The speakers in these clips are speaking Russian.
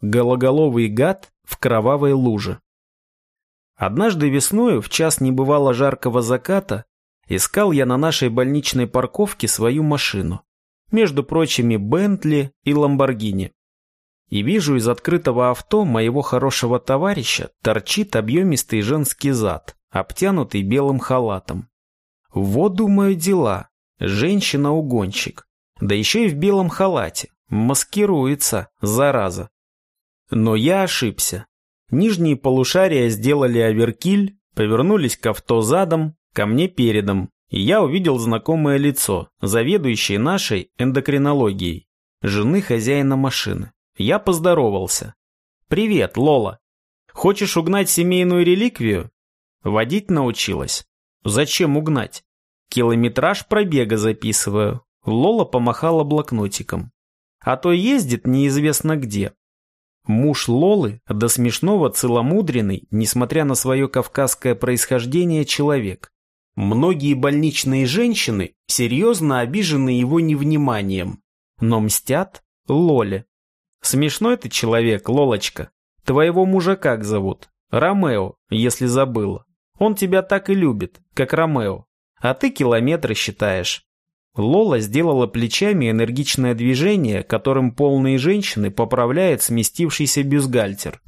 Гологоловый гад в кровавой луже. Однажды весною, в час небывало жаркого заката, искал я на нашей больничной парковке свою машину. Между прочими, Бентли и Ламборгини. И вижу из открытого авто моего хорошего товарища торчит объемистый женский зад, обтянутый белым халатом. Вот, думаю, дела. Женщина-угонщик. Да еще и в белом халате. Маскируется, зараза. Но я ошибся. Нижние полушария сделали оверкиль, повернулись к авто задом, ко мне передом, и я увидел знакомое лицо, заведующей нашей эндокринологией, жены хозяина машины. Я поздоровался. «Привет, Лола. Хочешь угнать семейную реликвию?» Водить научилась. «Зачем угнать?» «Километраж пробега записываю». Лола помахала блокнотиком. «А то ездит неизвестно где, Муж Лолы до смешного целомудренный, несмотря на свое кавказское происхождение, человек. Многие больничные женщины серьезно обижены его невниманием, но мстят Лоле. Смешной ты человек, Лолочка. Твоего мужа как зовут? Ромео, если забыла. Он тебя так и любит, как Ромео. А ты километры считаешь. Лола сделала плечами энергичное движение, которым полные женщины поправляют сместившийся бюстгальтер.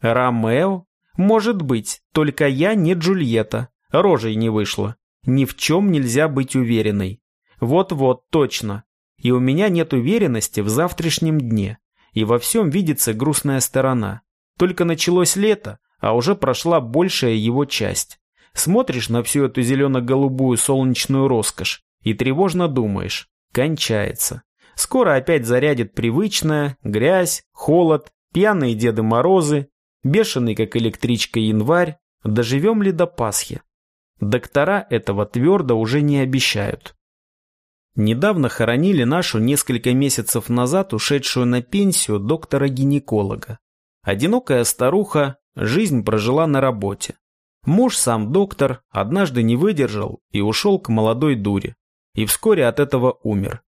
«Ромео? Может быть, только я не Джульетта. Рожей не вышло. Ни в чем нельзя быть уверенной. Вот-вот, точно. И у меня нет уверенности в завтрашнем дне. И во всем видится грустная сторона. Только началось лето, а уже прошла большая его часть. Смотришь на всю эту зелено-голубую солнечную роскошь, и тревожно думаешь, кончается. Скоро опять зарядит привычная, грязь, холод, пьяные Деды Морозы, бешеный как электричка январь, доживем ли до Пасхи? Доктора этого твердо уже не обещают. Недавно хоронили нашу несколько месяцев назад ушедшую на пенсию доктора-гинеколога. Одинокая старуха жизнь прожила на работе. Муж сам доктор однажды не выдержал и ушел к молодой дуре и вскоре от этого умер.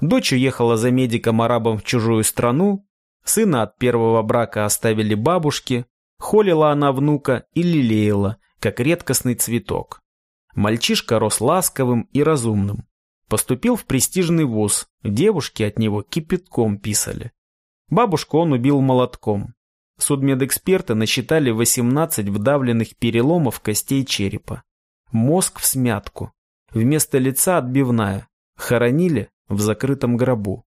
Дочь уехала за медиком-арабом в чужую страну, сына от первого брака оставили бабушки, холила она внука и лелеяла, как редкостный цветок. Мальчишка рос ласковым и разумным. Поступил в престижный вуз, девушки от него кипятком писали. Бабушку он убил молотком. Судмедэксперты насчитали 18 вдавленных переломов костей черепа. Мозг в смятку. Вместо лица отбивная. Хоронили в закрытом гробу.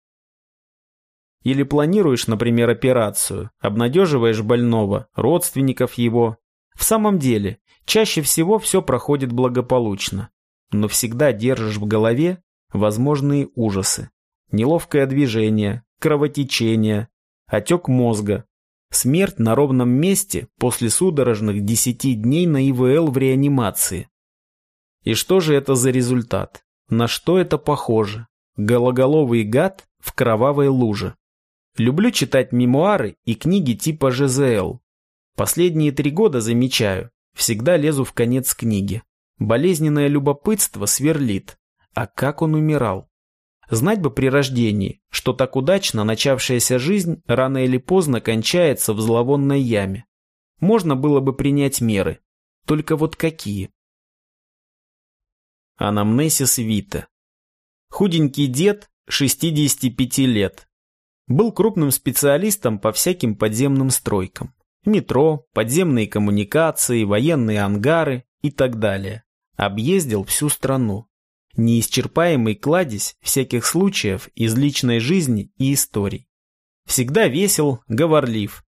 Или планируешь, например, операцию, обнадеживаешь больного, родственников его. В самом деле, чаще всего все проходит благополучно, но всегда держишь в голове возможные ужасы. Неловкое движение, кровотечение, отек мозга, смерть на ровном месте после судорожных 10 дней на ИВЛ в реанимации, и что же это за результат? На что это похоже? Гологоловый гад в кровавой луже. Люблю читать мемуары и книги типа ЖЗЛ. Последние три года замечаю, всегда лезу в конец книги. Болезненное любопытство сверлит. А как он умирал? Знать бы при рождении, что так удачно начавшаяся жизнь рано или поздно кончается в зловонной яме. Можно было бы принять меры. Только вот какие? Анамнесис Вита. Худенький дед, 65 лет. Был крупным специалистом по всяким подземным стройкам. Метро, подземные коммуникации, военные ангары и так далее. Объездил всю страну. Неисчерпаемый кладезь всяких случаев из личной жизни и историй. Всегда весел, говорлив.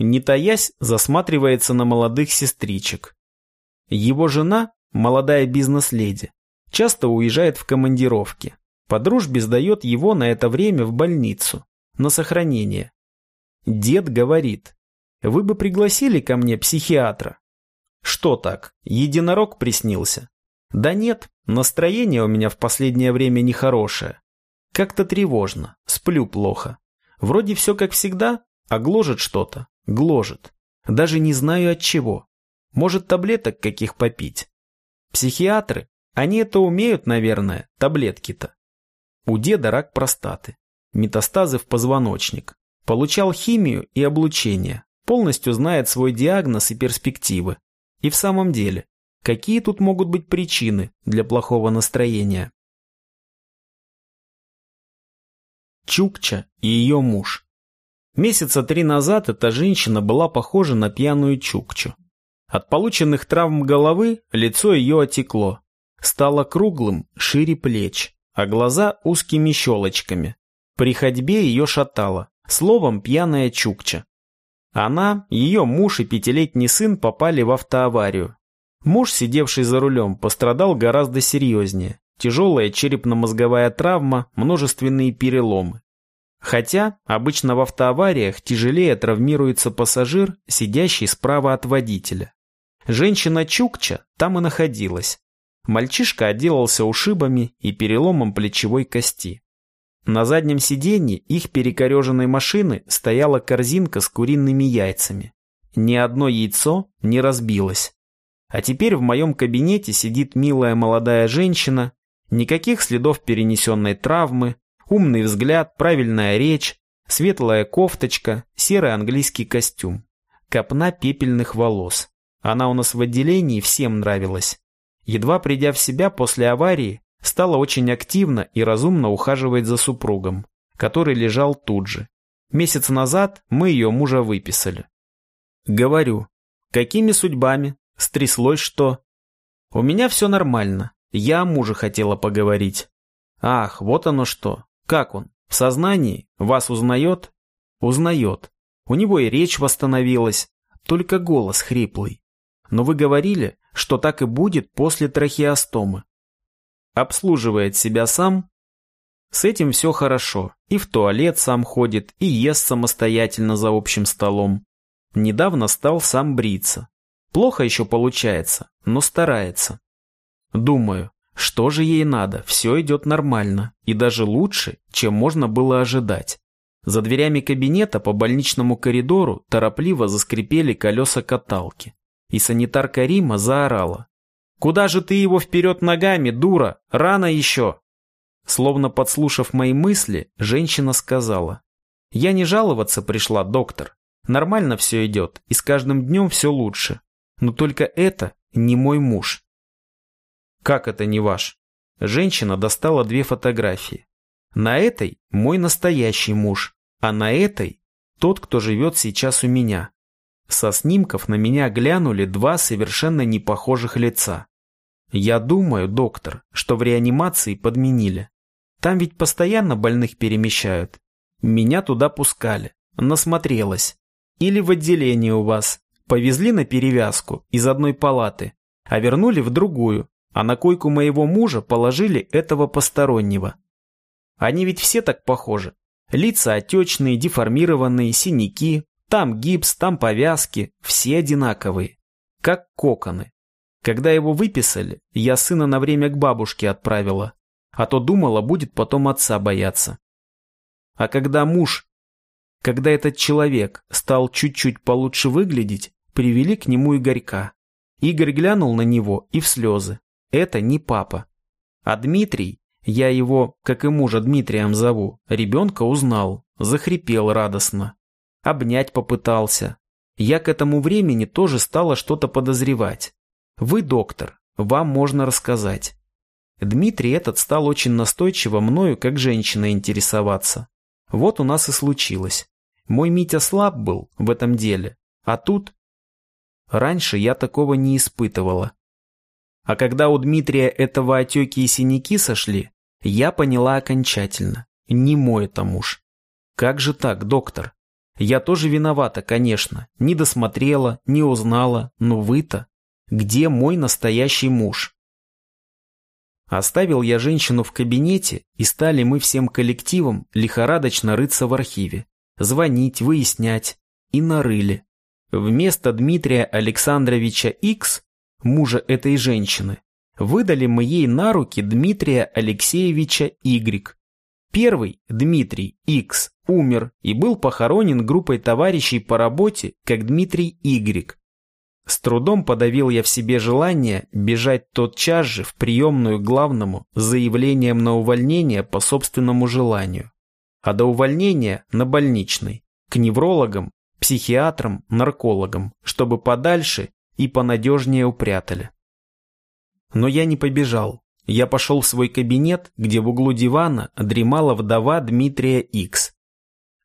Не таясь, засматривается на молодых сестричек. Его жена молодая бизнес-леди, часто уезжает в командировки. По дружбе сдает его на это время в больницу, на сохранение. Дед говорит, вы бы пригласили ко мне психиатра. Что так, единорог приснился? Да нет, настроение у меня в последнее время нехорошее. Как-то тревожно, сплю плохо. Вроде все как всегда, а гложет что-то, гложет. Даже не знаю от чего. Может, таблеток каких попить? Психиатры, они это умеют, наверное, таблетки-то. У деда рак простаты, метастазы в позвоночник. Получал химию и облучение, полностью знает свой диагноз и перспективы. И в самом деле, какие тут могут быть причины для плохого настроения? Чукча и ее муж. Месяца три назад эта женщина была похожа на пьяную Чукчу. От полученных травм головы лицо ее отекло, стало круглым, шире плеч, а глаза узкими щелочками. При ходьбе ее шатало, словом, пьяная Чукча. Она, ее муж и пятилетний сын попали в автоаварию. Муж, сидевший за рулем, пострадал гораздо серьезнее. Тяжелая черепно-мозговая травма, множественные переломы. Хотя обычно в автоавариях тяжелее травмируется пассажир, сидящий справа от водителя. Женщина Чукча там и находилась. Мальчишка отделался ушибами и переломом плечевой кости. На заднем сиденье их перекореженной машины стояла корзинка с куриными яйцами. Ни одно яйцо не разбилось. А теперь в моем кабинете сидит милая молодая женщина, никаких следов перенесенной травмы, умный взгляд, правильная речь, светлая кофточка, серый английский костюм, копна пепельных волос. Она у нас в отделении всем нравилась. Едва придя в себя после аварии, стала очень активно и разумно ухаживать за супругом, который лежал тут же. Месяц назад мы ее мужа выписали. Говорю, какими судьбами? Стряслось что? У меня все нормально. Я о муже хотела поговорить. Ах, вот оно что. Как он? В сознании? Вас узнает? Узнает. У него и речь восстановилась, только голос хриплый. Но вы говорили, что так и будет после трахеостомы обслуживает себя сам, с этим все хорошо. И в туалет сам ходит, и ест самостоятельно за общим столом. Недавно стал сам бриться. Плохо еще получается, но старается. Думаю, что же ей надо, все идет нормально, и даже лучше, чем можно было ожидать. За дверями кабинета по больничному коридору торопливо заскрипели колеса каталки, и санитарка Рима заорала. Куда же ты его вперед ногами, дура? Рано еще!» Словно подслушав мои мысли, женщина сказала. «Я не жаловаться пришла, доктор. Нормально все идет, и с каждым днем все лучше. Но только это не мой муж». «Как это не ваш?» Женщина достала две фотографии. На этой мой настоящий муж, а на этой тот, кто живет сейчас у меня. Со снимков на меня глянули два совершенно непохожих лица. Я думаю, доктор, что в реанимации подменили. Там ведь постоянно больных перемещают. Меня туда пускали. Насмотрелась. Или в отделении у вас. Повезли на перевязку из одной палаты, а вернули в другую, а на койку моего мужа положили этого постороннего. Они ведь все так похожи. Лица отечные, деформированные, синяки, там гипс, там повязки, все одинаковые. Как коконы. Когда его выписали, я сына на время к бабушке отправила, а то думала, будет потом отца бояться. А когда муж, когда этот человек стал чуть-чуть получше выглядеть, привели к нему Игорька. Игорь глянул на него и в слезы. Это не папа. А Дмитрий, я его, как и мужа Дмитрием зову, ребенка узнал, захрипел радостно обнять попытался. Я к этому времени тоже стала что-то подозревать. Вы доктор, вам можно рассказать. Дмитрий этот стал очень настойчиво мною как женщина интересоваться. Вот у нас и случилось. Мой Митя слаб был в этом деле, а тут... Раньше я такого не испытывала. А когда у Дмитрия этого отеки и синяки сошли, я поняла окончательно. Не мой это муж. Как же так, доктор? Я тоже виновата, конечно. Не досмотрела, не узнала, но вы-то... Где мой настоящий муж? Оставил я женщину в кабинете, и стали мы всем коллективом лихорадочно рыться в архиве. Звонить, выяснять. И нарыли. Вместо Дмитрия Александровича X, мужа этой женщины, выдали мы ей на руки Дмитрия Алексеевича Y. Первый, Дмитрий X, умер и был похоронен группой товарищей по работе, как Дмитрий Y. С трудом подавил я в себе желание бежать тотчас же в приемную главному с заявлением на увольнение по собственному желанию, а до увольнения на больничный. к неврологам, психиатрам, наркологам, чтобы подальше и понадежнее упрятали. Но я не побежал. Я пошел в свой кабинет, где в углу дивана дремала вдова Дмитрия Икс.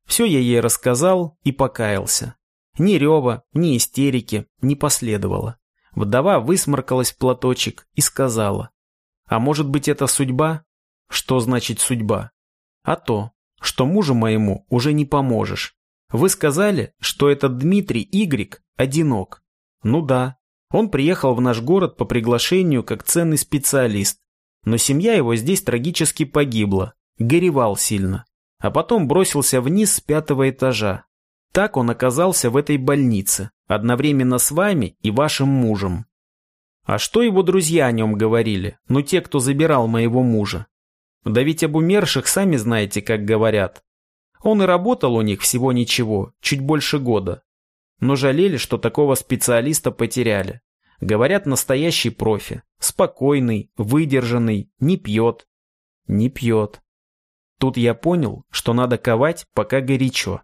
Все я ей рассказал и покаялся. Ни рева, ни истерики не последовало. Вдова высморкалась в платочек и сказала. А может быть это судьба? Что значит судьба? А то, что мужу моему уже не поможешь. Вы сказали, что этот Дмитрий Y одинок. Ну да, он приехал в наш город по приглашению как ценный специалист, но семья его здесь трагически погибла, горевал сильно, а потом бросился вниз с пятого этажа. Так он оказался в этой больнице, одновременно с вами и вашим мужем. А что его друзья о нем говорили, ну те, кто забирал моего мужа? Да ведь об умерших сами знаете, как говорят. Он и работал у них всего ничего, чуть больше года. Но жалели, что такого специалиста потеряли. Говорят, настоящий профи. Спокойный, выдержанный, не пьет. Не пьет. Тут я понял, что надо ковать, пока горячо.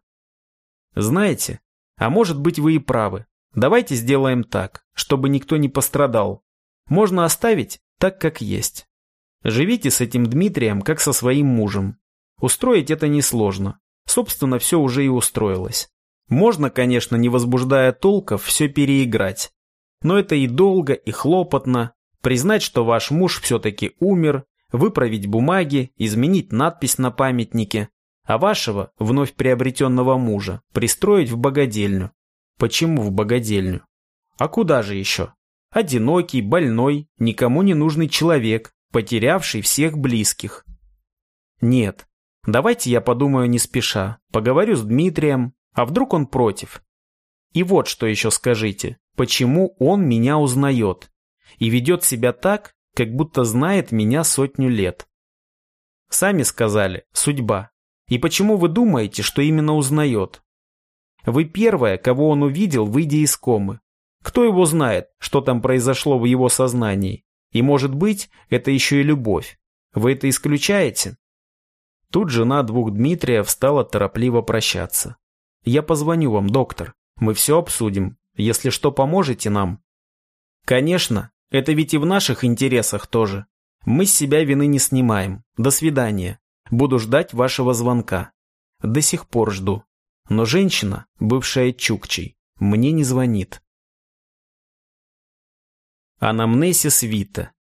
Знаете, а может быть вы и правы. Давайте сделаем так, чтобы никто не пострадал. Можно оставить так, как есть. Живите с этим Дмитрием, как со своим мужем. Устроить это несложно. Собственно, все уже и устроилось. Можно, конечно, не возбуждая толков, все переиграть. Но это и долго, и хлопотно. Признать, что ваш муж все-таки умер, выправить бумаги, изменить надпись на памятнике, а вашего, вновь приобретенного мужа, пристроить в богадельню. Почему в богадельню? А куда же еще? Одинокий, больной, никому не нужный человек, потерявший всех близких. Нет, давайте я подумаю не спеша, поговорю с Дмитрием, а вдруг он против? И вот что еще скажите, почему он меня узнает и ведет себя так, как будто знает меня сотню лет? Сами сказали, судьба. И почему вы думаете, что именно узнает? Вы первая, кого он увидел, выйдя из комы. Кто его знает, что там произошло в его сознании? И, может быть, это еще и любовь. Вы это исключаете? Тут жена двух Дмитрия встала торопливо прощаться. Я позвоню вам, доктор. Мы все обсудим. Если что, поможете нам? Конечно, это ведь и в наших интересах тоже. Мы с себя вины не снимаем. До свидания. Буду ждать вашего звонка. До сих пор жду. Но женщина, бывшая Чукчей, мне не звонит. Анамнесис Вита.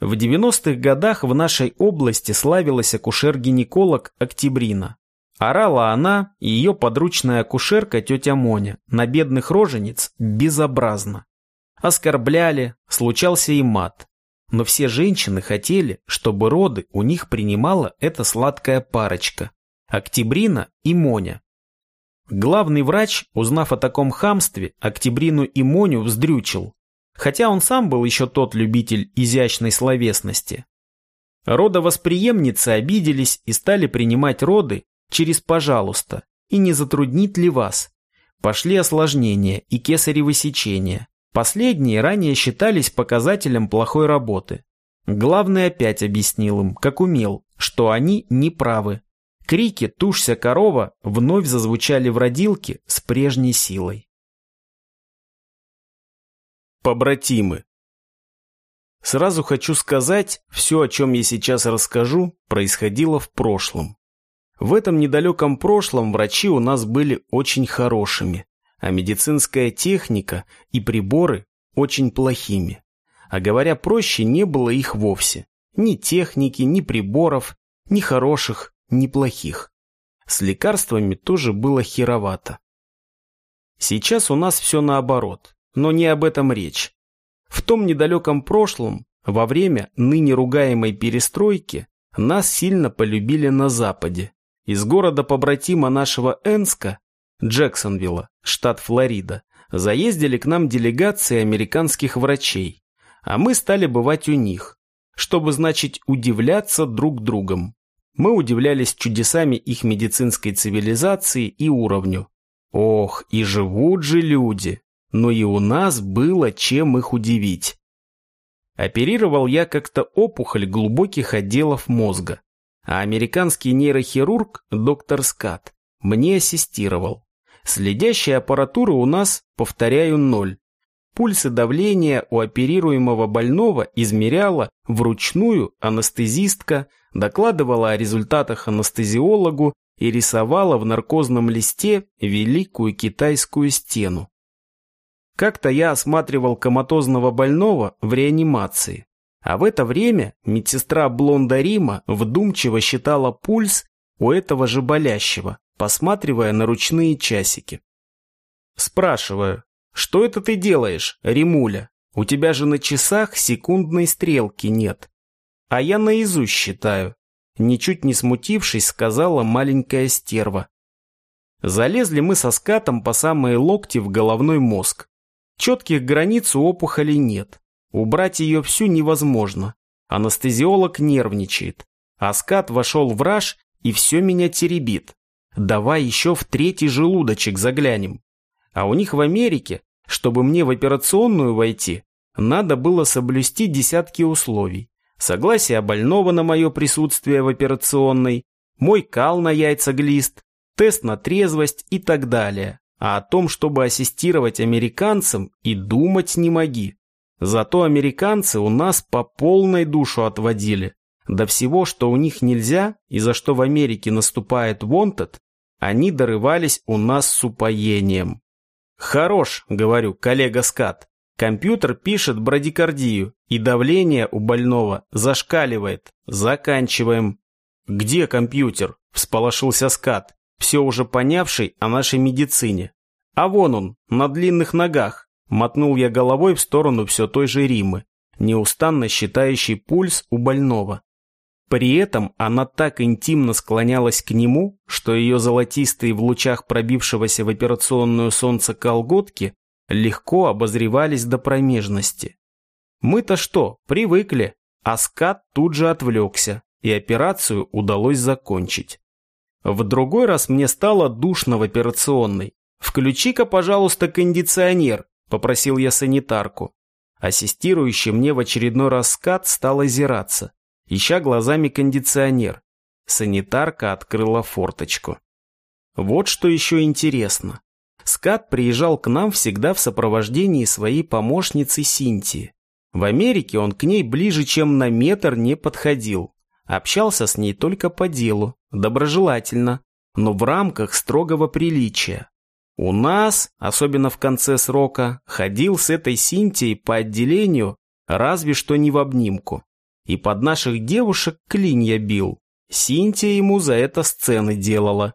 В 90-х годах в нашей области славилась акушер-гинеколог Октябрина. Орала она и ее подручная акушерка тетя Моня на бедных рожениц безобразно. Оскорбляли, случался и мат. Но все женщины хотели, чтобы роды у них принимала эта сладкая парочка – Октябрина и Моня. Главный врач, узнав о таком хамстве, Октябрину и Моню вздрючил, хотя он сам был еще тот любитель изящной словесности. Родовосприемницы обиделись и стали принимать роды через «пожалуйста» и не затруднит ли вас. Пошли осложнения и кесарево сечение. Последние ранее считались показателем плохой работы. Главный опять объяснил им, как умел, что они не правы. Крики «Тушься, корова!» вновь зазвучали в родилке с прежней силой. Побратимы. Сразу хочу сказать, все, о чем я сейчас расскажу, происходило в прошлом. В этом недалеком прошлом врачи у нас были очень хорошими, а медицинская техника и приборы очень плохими. А говоря проще, не было их вовсе. Ни техники, ни приборов, ни хороших, ни плохих. С лекарствами тоже было херовато. Сейчас у нас все наоборот, но не об этом речь. В том недалеком прошлом, во время ныне ругаемой перестройки, нас сильно полюбили на Западе, из города-побратима нашего Энска, Джексонвилла, штат Флорида, заездили к нам делегации американских врачей, а мы стали бывать у них, чтобы, значит, удивляться друг другом. Мы удивлялись чудесами их медицинской цивилизации и уровню. Ох, и живут же люди, но и у нас было чем их удивить. Оперировал я как-то опухоль глубоких отделов мозга а американский нейрохирург доктор Скат мне ассистировал. Следящая аппаратура у нас, повторяю, ноль. Пульс и давление у оперируемого больного измеряла вручную анестезистка, докладывала о результатах анестезиологу и рисовала в наркозном листе великую китайскую стену. Как-то я осматривал коматозного больного в реанимации, а в это время медсестра Блонда Рима вдумчиво считала пульс у этого же болящего, посматривая на ручные часики. Спрашиваю, что это ты делаешь, Римуля? У тебя же на часах секундной стрелки нет. А я наизусть считаю. Ничуть не смутившись, сказала маленькая стерва. Залезли мы со скатом по самые локти в головной мозг. Четких границ у опухоли нет. Убрать ее всю невозможно. Анестезиолог нервничает. А скат вошел в раж и все меня теребит. Давай еще в третий желудочек заглянем. А у них в Америке, чтобы мне в операционную войти, надо было соблюсти десятки условий. Согласие больного на мое присутствие в операционной, мой кал на яйца-глист, тест на трезвость и так далее. А о том, чтобы ассистировать американцам, и думать не моги. Зато американцы у нас по полной душу отводили. До всего, что у них нельзя, и за что в Америке наступает wanted, они дорывались у нас с упоением. «Хорош», — говорю, коллега Скат. Компьютер пишет брадикардию, и давление у больного зашкаливает. Заканчиваем. «Где компьютер?» – всполошился Скат, все уже понявший о нашей медицине. «А вон он, на длинных ногах», – мотнул я головой в сторону все той же Римы, неустанно считающий пульс у больного. При этом она так интимно склонялась к нему, что ее золотистые в лучах пробившегося в операционную солнце колготки легко обозревались до промежности. Мы-то что, привыкли, а скат тут же отвлекся, и операцию удалось закончить. В другой раз мне стало душно в операционной. «Включи-ка, пожалуйста, кондиционер», – попросил я санитарку. Ассистирующий мне в очередной раз скат стал озираться ища глазами кондиционер. Санитарка открыла форточку. Вот что еще интересно. Скат приезжал к нам всегда в сопровождении своей помощницы Синтии. В Америке он к ней ближе, чем на метр не подходил. Общался с ней только по делу, доброжелательно, но в рамках строгого приличия. У нас, особенно в конце срока, ходил с этой Синтией по отделению, разве что не в обнимку и под наших девушек клинья бил. Синтия ему за это сцены делала.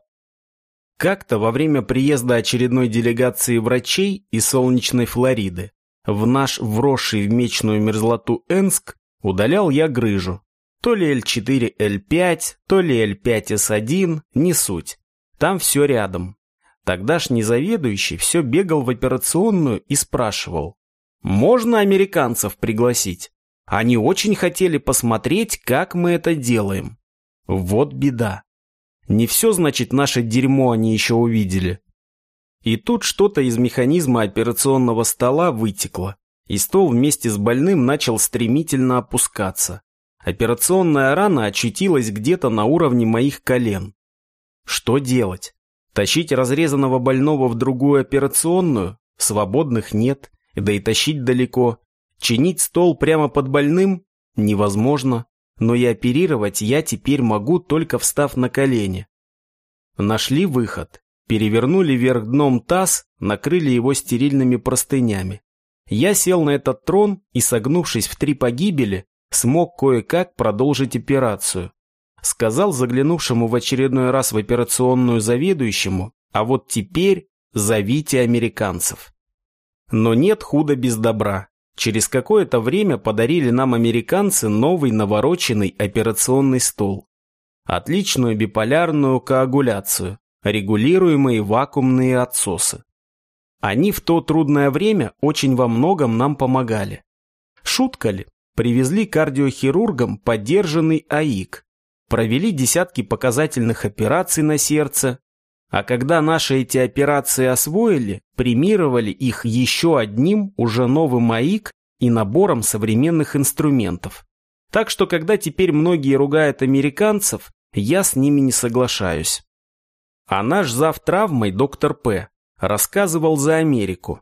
Как-то во время приезда очередной делегации врачей из солнечной Флориды в наш вросший в мечную мерзлоту Энск удалял я грыжу. То ли L4, L5, то ли L5S1, не суть. Там все рядом. Тогдашний заведующий все бегал в операционную и спрашивал, можно американцев пригласить? Они очень хотели посмотреть, как мы это делаем. Вот беда. Не все, значит, наше дерьмо они еще увидели. И тут что-то из механизма операционного стола вытекло, и стол вместе с больным начал стремительно опускаться. Операционная рана очутилась где-то на уровне моих колен. Что делать? Тащить разрезанного больного в другую операционную? Свободных нет, да и тащить далеко. Чинить стол прямо под больным невозможно, но и оперировать я теперь могу, только встав на колени. Нашли выход. Перевернули вверх дном таз, накрыли его стерильными простынями. Я сел на этот трон и, согнувшись в три погибели, смог кое-как продолжить операцию. Сказал заглянувшему в очередной раз в операционную заведующему, а вот теперь зовите американцев. Но нет худа без добра. Через какое-то время подарили нам американцы новый навороченный операционный стол. Отличную биполярную коагуляцию, регулируемые вакуумные отсосы. Они в то трудное время очень во многом нам помогали. Шутка ли? Привезли кардиохирургам поддержанный АИК. Провели десятки показательных операций на сердце, а когда наши эти операции освоили, премировали их еще одним, уже новым АИК и набором современных инструментов. Так что, когда теперь многие ругают американцев, я с ними не соглашаюсь. А наш зав травмой доктор П. рассказывал за Америку.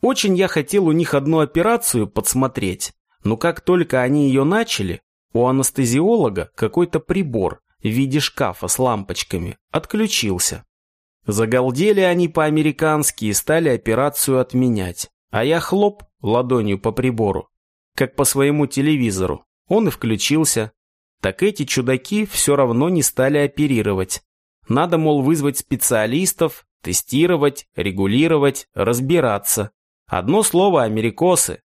Очень я хотел у них одну операцию подсмотреть, но как только они ее начали, у анестезиолога какой-то прибор в виде шкафа с лампочками отключился. Загалдели они по-американски и стали операцию отменять. А я хлоп ладонью по прибору, как по своему телевизору. Он и включился. Так эти чудаки все равно не стали оперировать. Надо, мол, вызвать специалистов, тестировать, регулировать, разбираться. Одно слово «америкосы».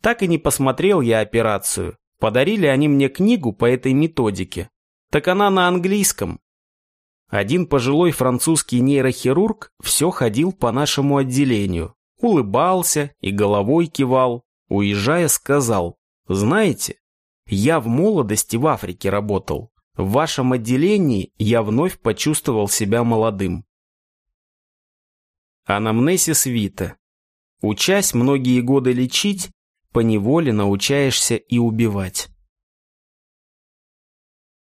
Так и не посмотрел я операцию. Подарили они мне книгу по этой методике. Так она на английском. Один пожилой французский нейрохирург все ходил по нашему отделению, улыбался и головой кивал, уезжая сказал, «Знаете, я в молодости в Африке работал. В вашем отделении я вновь почувствовал себя молодым». Анамнесис Вита. Учась многие годы лечить, поневоле научаешься и убивать.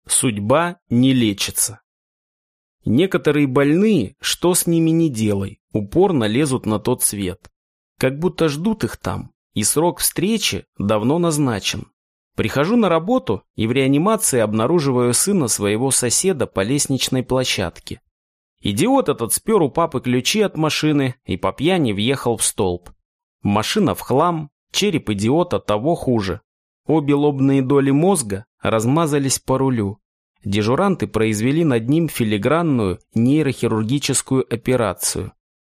Судьба не лечится. Некоторые больные, что с ними не делай, упорно лезут на тот свет. Как будто ждут их там, и срок встречи давно назначен. Прихожу на работу и в реанимации обнаруживаю сына своего соседа по лестничной площадке. Идиот этот спер у папы ключи от машины и по пьяни въехал в столб. Машина в хлам, череп идиота того хуже. Обе лобные доли мозга размазались по рулю. Дежуранты произвели над ним филигранную нейрохирургическую операцию.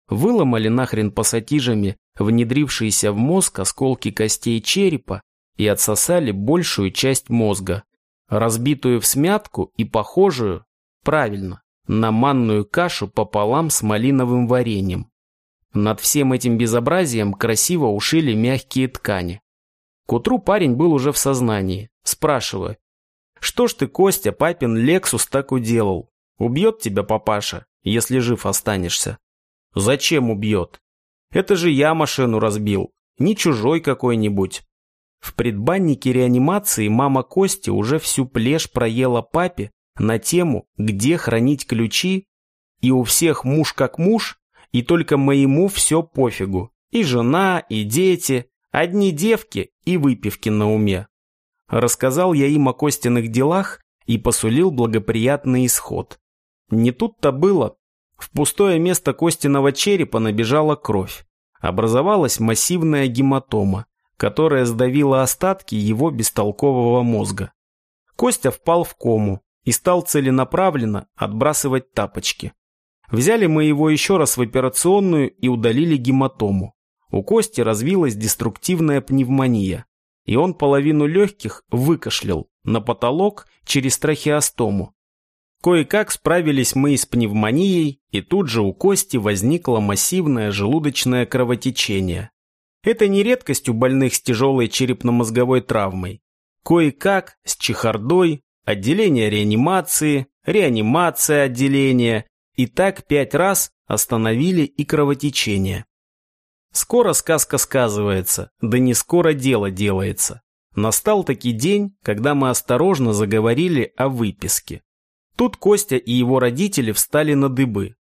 Выломали нахрен пассатижами внедрившиеся в мозг осколки костей черепа и отсосали большую часть мозга, разбитую в смятку и похожую, правильно, на манную кашу пополам с малиновым вареньем. Над всем этим безобразием красиво ушили мягкие ткани. К утру парень был уже в сознании. Спрашиваю, что ж ты, Костя, папин Лексус так уделал? Убьет тебя папаша, если жив останешься. Зачем убьет? Это же я машину разбил, не чужой какой-нибудь. В предбаннике реанимации мама Кости уже всю плешь проела папе на тему, где хранить ключи, и у всех муж как муж, и только моему все пофигу. И жена, и дети, одни девки и выпивки на уме. Рассказал я им о Костиных делах и посулил благоприятный исход. Не тут-то было. В пустое место Костиного черепа набежала кровь. Образовалась массивная гематома, которая сдавила остатки его бестолкового мозга. Костя впал в кому и стал целенаправленно отбрасывать тапочки. Взяли мы его еще раз в операционную и удалили гематому. У Кости развилась деструктивная пневмония и он половину легких выкашлял на потолок через трахеостому. Кое-как справились мы с пневмонией, и тут же у Кости возникло массивное желудочное кровотечение. Это не редкость у больных с тяжелой черепно-мозговой травмой. Кое-как с чехардой, отделение реанимации, реанимация отделения, и так пять раз остановили и кровотечение. Скоро сказка сказывается, да не скоро дело делается. Настал таки день, когда мы осторожно заговорили о выписке. Тут Костя и его родители встали на дыбы.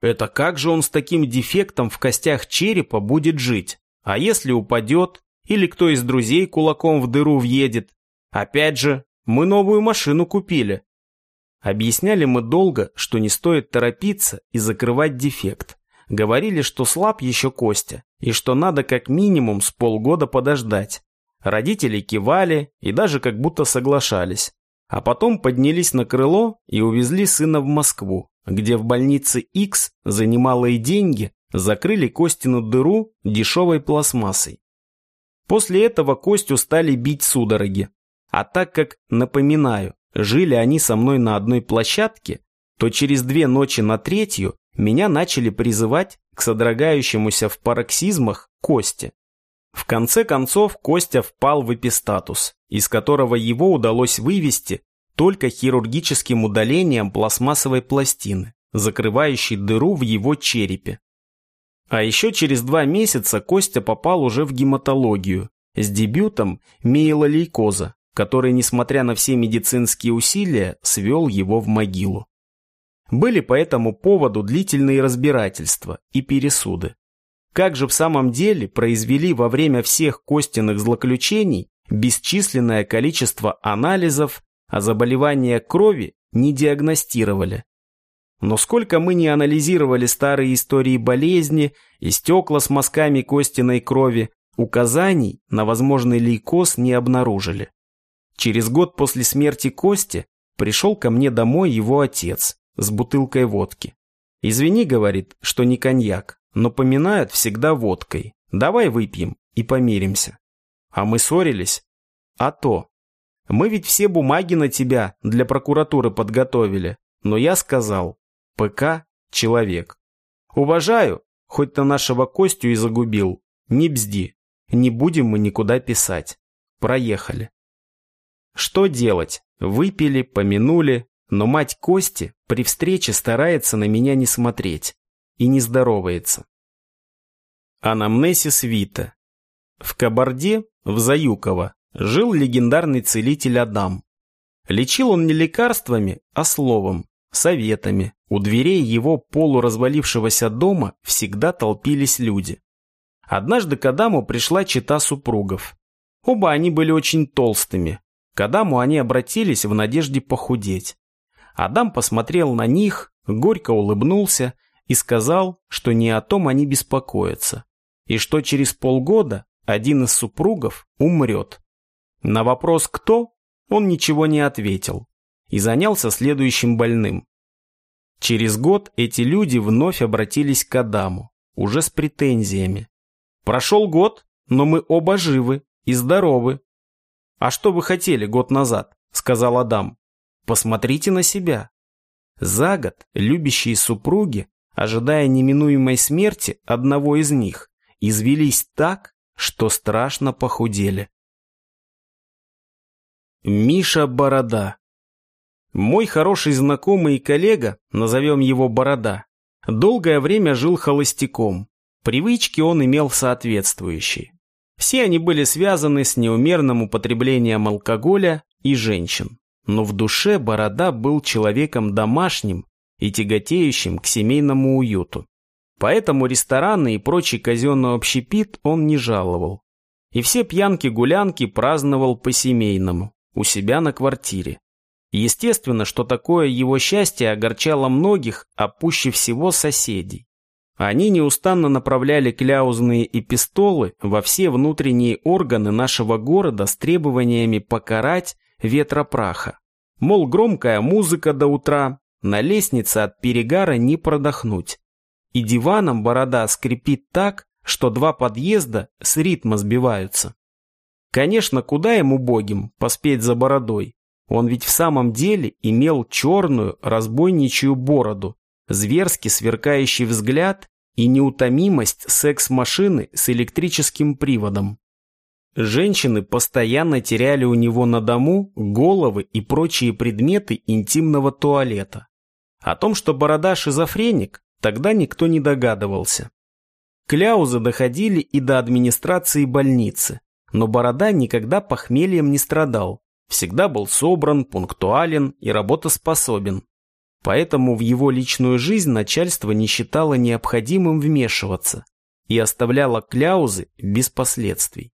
Это как же он с таким дефектом в костях черепа будет жить? А если упадет? Или кто из друзей кулаком в дыру въедет? Опять же, мы новую машину купили. Объясняли мы долго, что не стоит торопиться и закрывать дефект. Говорили, что слаб еще Костя, и что надо как минимум с полгода подождать. Родители кивали и даже как будто соглашались. А потом поднялись на крыло и увезли сына в Москву, где в больнице X за немалые деньги закрыли Костину дыру дешевой пластмассой. После этого Костю стали бить судороги. А так как, напоминаю, жили они со мной на одной площадке, то через две ночи на третью меня начали призывать к содрогающемуся в пароксизмах Косте. В конце концов Костя впал в эпистатус, из которого его удалось вывести только хирургическим удалением пластмассовой пластины, закрывающей дыру в его черепе. А еще через два месяца Костя попал уже в гематологию с дебютом миелолейкоза, который, несмотря на все медицинские усилия, свел его в могилу. Были по этому поводу длительные разбирательства и пересуды. Как же в самом деле произвели во время всех костяных злоключений бесчисленное количество анализов, а заболевания крови не диагностировали. Но сколько мы не анализировали старые истории болезни и стекла с мазками костяной крови, указаний на возможный лейкоз не обнаружили. Через год после смерти Кости пришел ко мне домой его отец с бутылкой водки. «Извини, — говорит, — что не коньяк, но поминают всегда водкой. Давай выпьем и помиримся». А мы ссорились? А то. Мы ведь все бумаги на тебя для прокуратуры подготовили, но я сказал, ПК – человек. Уважаю, хоть ты нашего Костю и загубил. Не бзди, не будем мы никуда писать. Проехали. Что делать? Выпили, помянули, но мать Кости при встрече старается на меня не смотреть и не здоровается. Анамнесис Вита. В Кабарде, в Заюково, жил легендарный целитель Адам. Лечил он не лекарствами, а словом, советами. У дверей его полуразвалившегося дома всегда толпились люди. Однажды к Адаму пришла чита супругов. Оба они были очень толстыми. К Адаму они обратились в надежде похудеть. Адам посмотрел на них, горько улыбнулся и сказал, что не о том они беспокоятся, и что через полгода один из супругов умрет. На вопрос «кто?» он ничего не ответил и занялся следующим больным. Через год эти люди вновь обратились к Адаму, уже с претензиями. Прошел год, но мы оба живы и здоровы. А что вы хотели год назад? Сказал Адам. Посмотрите на себя. За год любящие супруги, ожидая неминуемой смерти одного из них, извелись так, что страшно похудели. Миша Борода Мой хороший знакомый и коллега, назовем его Борода, долгое время жил холостяком. Привычки он имел соответствующие. Все они были связаны с неумерным употреблением алкоголя и женщин. Но в душе Борода был человеком домашним и тяготеющим к семейному уюту. Поэтому рестораны и прочий казенный общепит он не жаловал. И все пьянки-гулянки праздновал по-семейному, у себя на квартире. Естественно, что такое его счастье огорчало многих, а пуще всего соседей. Они неустанно направляли кляузные эпистолы во все внутренние органы нашего города с требованиями покарать ветропраха. Мол, громкая музыка до утра, на лестнице от перегара не продохнуть. И диваном борода скрипит так, что два подъезда с ритма сбиваются. Конечно, куда ему богим поспеть за бородой? Он ведь в самом деле имел черную разбойничью бороду, зверски сверкающий взгляд и неутомимость секс-машины с электрическим приводом. Женщины постоянно теряли у него на дому головы и прочие предметы интимного туалета. О том, что Борода шизофреник, тогда никто не догадывался. Кляузы доходили и до администрации больницы, но Борода никогда похмельем не страдал, всегда был собран, пунктуален и работоспособен. Поэтому в его личную жизнь начальство не считало необходимым вмешиваться и оставляло кляузы без последствий.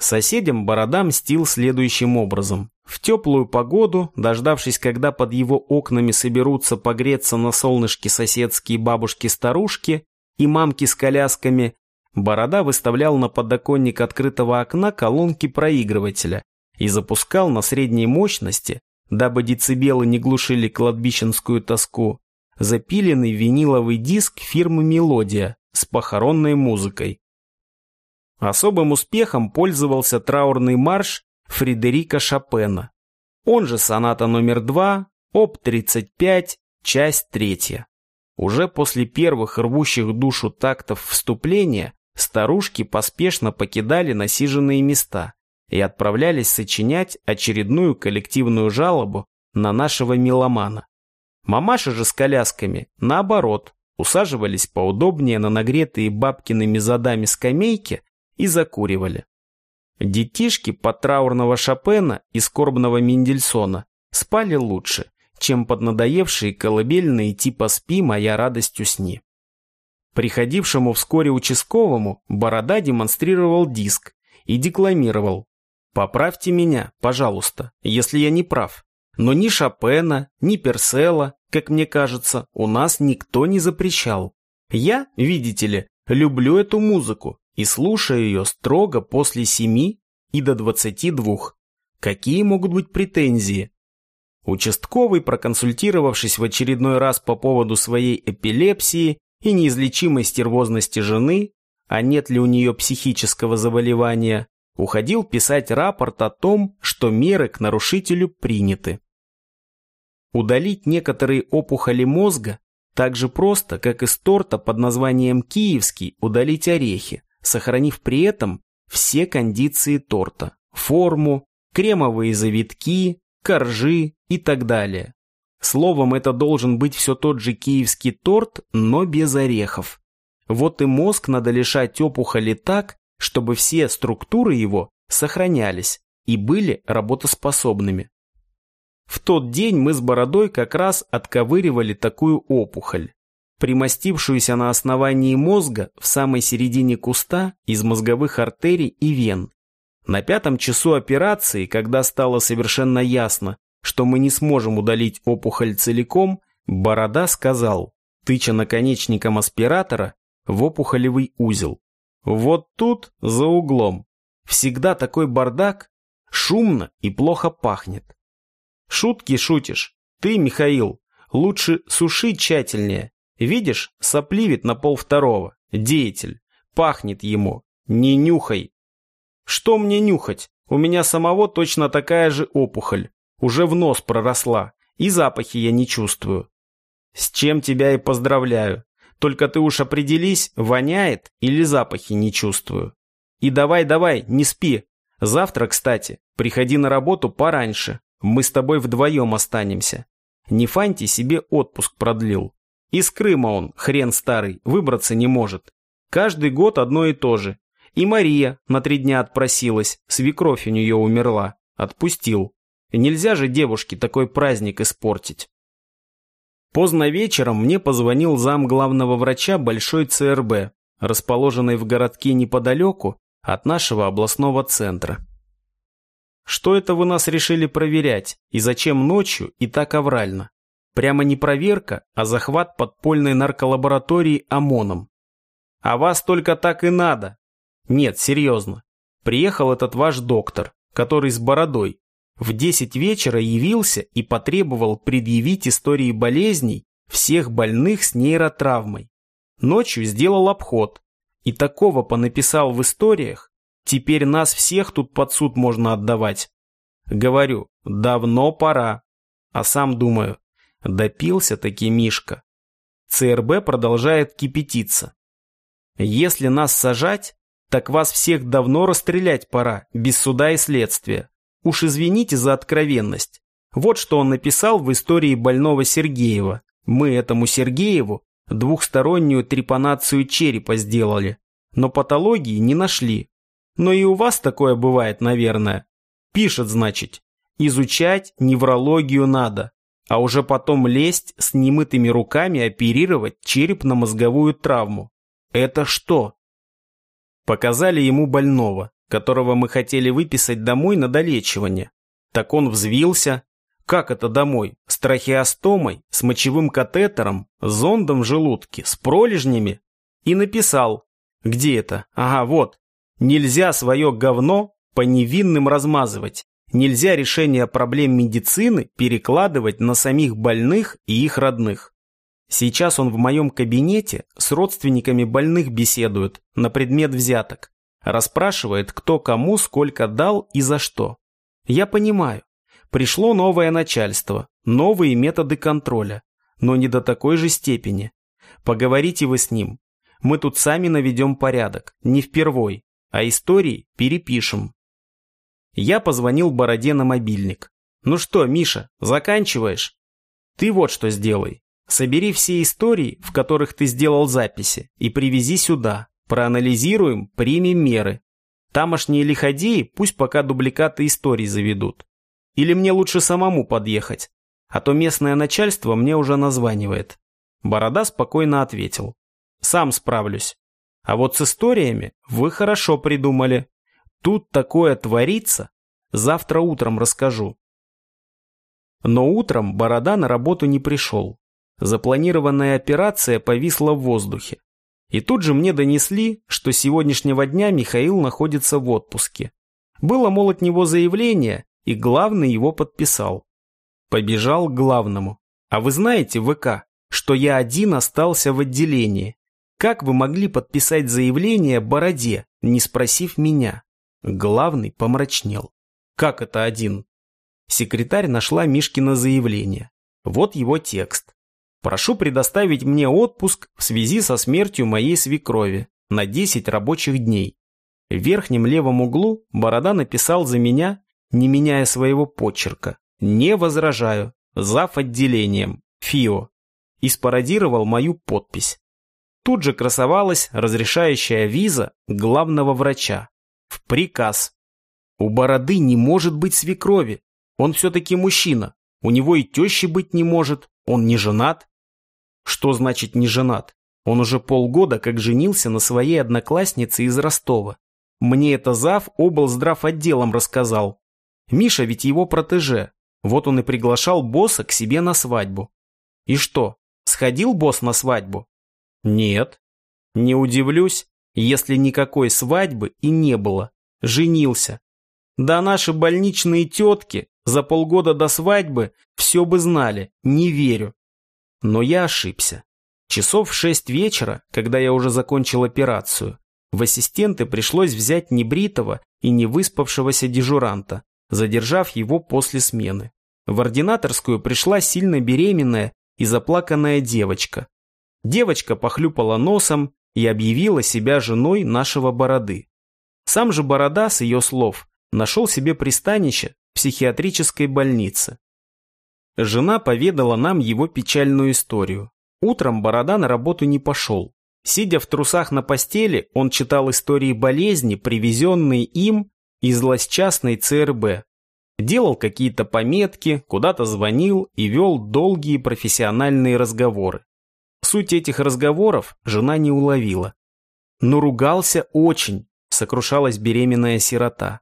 Соседям Борода мстил следующим образом. В теплую погоду, дождавшись, когда под его окнами соберутся погреться на солнышке соседские бабушки-старушки и мамки с колясками, Борода выставлял на подоконник открытого окна колонки проигрывателя и запускал на средней мощности дабы децибелы не глушили кладбищенскую тоску, запиленный виниловый диск фирмы «Мелодия» с похоронной музыкой. Особым успехом пользовался траурный марш Фредерика Шопена, он же соната номер 2, ОП-35, часть 3. Уже после первых рвущих душу тактов вступления старушки поспешно покидали насиженные места и отправлялись сочинять очередную коллективную жалобу на нашего меломана. Мамаши же с колясками, наоборот, усаживались поудобнее на нагретые бабкиными задами скамейки и закуривали. Детишки под траурного Шопена и скорбного Мендельсона спали лучше, чем поднадоевшие колыбельные типа «Спи, моя радость усни». Приходившему вскоре участковому Борода демонстрировал диск и декламировал «Поправьте меня, пожалуйста, если я не прав. Но ни Шопена, ни Персела, как мне кажется, у нас никто не запрещал. Я, видите ли, люблю эту музыку и слушаю ее строго после семи и до двадцати двух. Какие могут быть претензии? Участковый, проконсультировавшись в очередной раз по поводу своей эпилепсии и неизлечимой стервозности жены, а нет ли у нее психического заболевания, уходил писать рапорт о том, что меры к нарушителю приняты. Удалить некоторые опухоли мозга так же просто, как из торта под названием «Киевский» удалить орехи, сохранив при этом все кондиции торта, форму, кремовые завитки, коржи и так далее. Словом, это должен быть все тот же киевский торт, но без орехов. Вот и мозг надо лишать опухоли так, чтобы все структуры его сохранялись и были работоспособными. В тот день мы с Бородой как раз отковыривали такую опухоль, примостившуюся на основании мозга в самой середине куста из мозговых артерий и вен. На пятом часу операции, когда стало совершенно ясно, что мы не сможем удалить опухоль целиком, Борода сказал, тыча наконечником аспиратора в опухолевый узел. Вот тут, за углом, всегда такой бардак, шумно и плохо пахнет. Шутки шутишь. Ты, Михаил, лучше суши тщательнее. Видишь, сопливит на пол второго. Деятель. Пахнет ему. Не нюхай. Что мне нюхать? У меня самого точно такая же опухоль. Уже в нос проросла. И запахи я не чувствую. С чем тебя и поздравляю. Только ты уж определись, воняет или запахи не чувствую. И давай-давай, не спи. Завтра, кстати, приходи на работу пораньше. Мы с тобой вдвоем останемся. Нефанти себе отпуск продлил. Из Крыма он, хрен старый, выбраться не может. Каждый год одно и то же. И Мария на три дня отпросилась, свекровь у нее умерла. Отпустил. Нельзя же девушке такой праздник испортить. Поздно вечером мне позвонил зам главного врача Большой ЦРБ, расположенной в городке неподалеку от нашего областного центра. Что это вы нас решили проверять? И зачем ночью и так аврально? Прямо не проверка, а захват подпольной нарколаборатории ОМОНом. А вас только так и надо. Нет, серьезно. Приехал этот ваш доктор, который с бородой. В 10 вечера явился и потребовал предъявить истории болезней всех больных с нейротравмой. Ночью сделал обход. И такого понаписал в историях, Теперь нас всех тут под суд можно отдавать. Говорю, давно пора. А сам думаю, допился-таки Мишка. ЦРБ продолжает кипятиться. Если нас сажать, так вас всех давно расстрелять пора, без суда и следствия. Уж извините за откровенность. Вот что он написал в истории больного Сергеева. Мы этому Сергееву двухстороннюю трепанацию черепа сделали, но патологии не нашли. Но и у вас такое бывает, наверное. Пишет, значит, изучать неврологию надо, а уже потом лезть с немытыми руками оперировать черепно-мозговую травму. Это что? Показали ему больного, которого мы хотели выписать домой на долечивание. Так он взвился. Как это домой? С трахеостомой, с мочевым катетером, зондом в желудке, с пролежнями? И написал. Где это? Ага, вот. Нельзя свое говно по невинным размазывать. Нельзя решение проблем медицины перекладывать на самих больных и их родных. Сейчас он в моем кабинете с родственниками больных беседует на предмет взяток. Расспрашивает, кто кому сколько дал и за что. Я понимаю. Пришло новое начальство, новые методы контроля, но не до такой же степени. Поговорите вы с ним. Мы тут сами наведем порядок, не впервой а истории перепишем. Я позвонил Бороде на мобильник. Ну что, Миша, заканчиваешь? Ты вот что сделай. Собери все истории, в которых ты сделал записи, и привези сюда. Проанализируем, примем меры. Тамошние лиходеи пусть пока дубликаты историй заведут. Или мне лучше самому подъехать. а то местное начальство мне уже названивает. Борода спокойно ответил. Сам справлюсь. А вот с историями вы хорошо придумали. Тут такое творится. Завтра утром расскажу. Но утром Борода на работу не пришел. Запланированная операция повисла в воздухе. И тут же мне донесли, что сегодняшнего дня Михаил находится в отпуске. Было, мол, от него заявление, и главный его подписал. Побежал к главному. А вы знаете, ВК, что я один остался в отделении. Как вы могли подписать заявление Бороде, не спросив меня? Главный помрачнел. Как это один? Секретарь нашла Мишкино заявление. Вот его текст. Прошу предоставить мне отпуск в связи со смертью моей свекрови на 10 рабочих дней. В верхнем левом углу Борода написал за меня, не меняя своего почерка. Не возражаю. Зав. отделением. ФИО. И спародировал мою подпись. Тут же красовалась разрешающая виза главного врача. В приказ. У Бороды не может быть свекрови. Он все-таки мужчина. У него и тещи быть не может. Он не женат. Что значит не женат? Он уже полгода как женился на своей однокласснице из Ростова. Мне это зав облздрав отделом рассказал. Миша ведь его протеже. Вот он и приглашал босса к себе на свадьбу. И что, сходил босс на свадьбу? Нет. Не удивлюсь, если никакой свадьбы и не было. Женился. Да наши больничные тетки за полгода до свадьбы все бы знали, не верю. Но я ошибся. Часов в шесть вечера, когда я уже закончил операцию, в ассистенты пришлось взять небритого и невыспавшегося дежуранта, задержав его после смены. В ординаторскую пришла сильно беременная и заплаканная девочка. Девочка похлюпала носом и объявила себя женой нашего Бороды. Сам же Борода, с ее слов, нашел себе пристанище в психиатрической больнице. Жена поведала нам его печальную историю. Утром Борода на работу не пошел. Сидя в трусах на постели, он читал истории болезни, привезенные им из злосчастной ЦРБ. Делал какие-то пометки, куда-то звонил и вел долгие профессиональные разговоры. Суть этих разговоров жена не уловила. Но ругался очень, сокрушалась беременная сирота.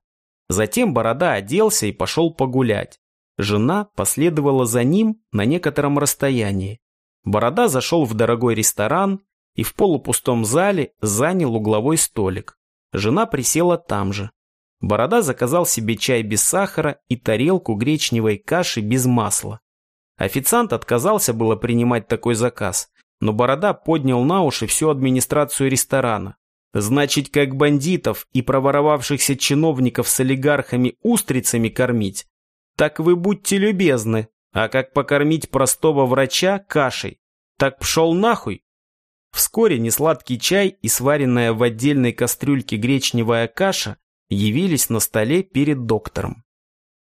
Затем Борода оделся и пошел погулять. Жена последовала за ним на некотором расстоянии. Борода зашел в дорогой ресторан и в полупустом зале занял угловой столик. Жена присела там же. Борода заказал себе чай без сахара и тарелку гречневой каши без масла. Официант отказался было принимать такой заказ, но Борода поднял на уши всю администрацию ресторана. Значит, как бандитов и проворовавшихся чиновников с олигархами-устрицами кормить, так вы будьте любезны. А как покормить простого врача кашей? Так пшел нахуй. Вскоре несладкий чай и сваренная в отдельной кастрюльке гречневая каша явились на столе перед доктором.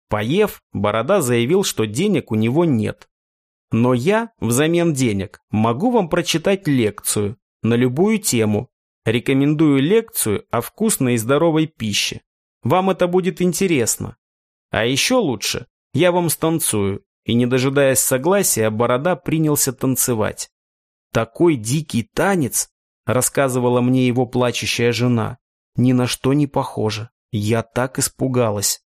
Поев, Борода заявил, что денег у него нет. Но я, взамен денег, могу вам прочитать лекцию на любую тему. Рекомендую лекцию о вкусной и здоровой пище. Вам это будет интересно. А еще лучше, я вам станцую. И не дожидаясь согласия, Борода принялся танцевать. Такой дикий танец, рассказывала мне его плачущая жена, ни на что не похоже. Я так испугалась.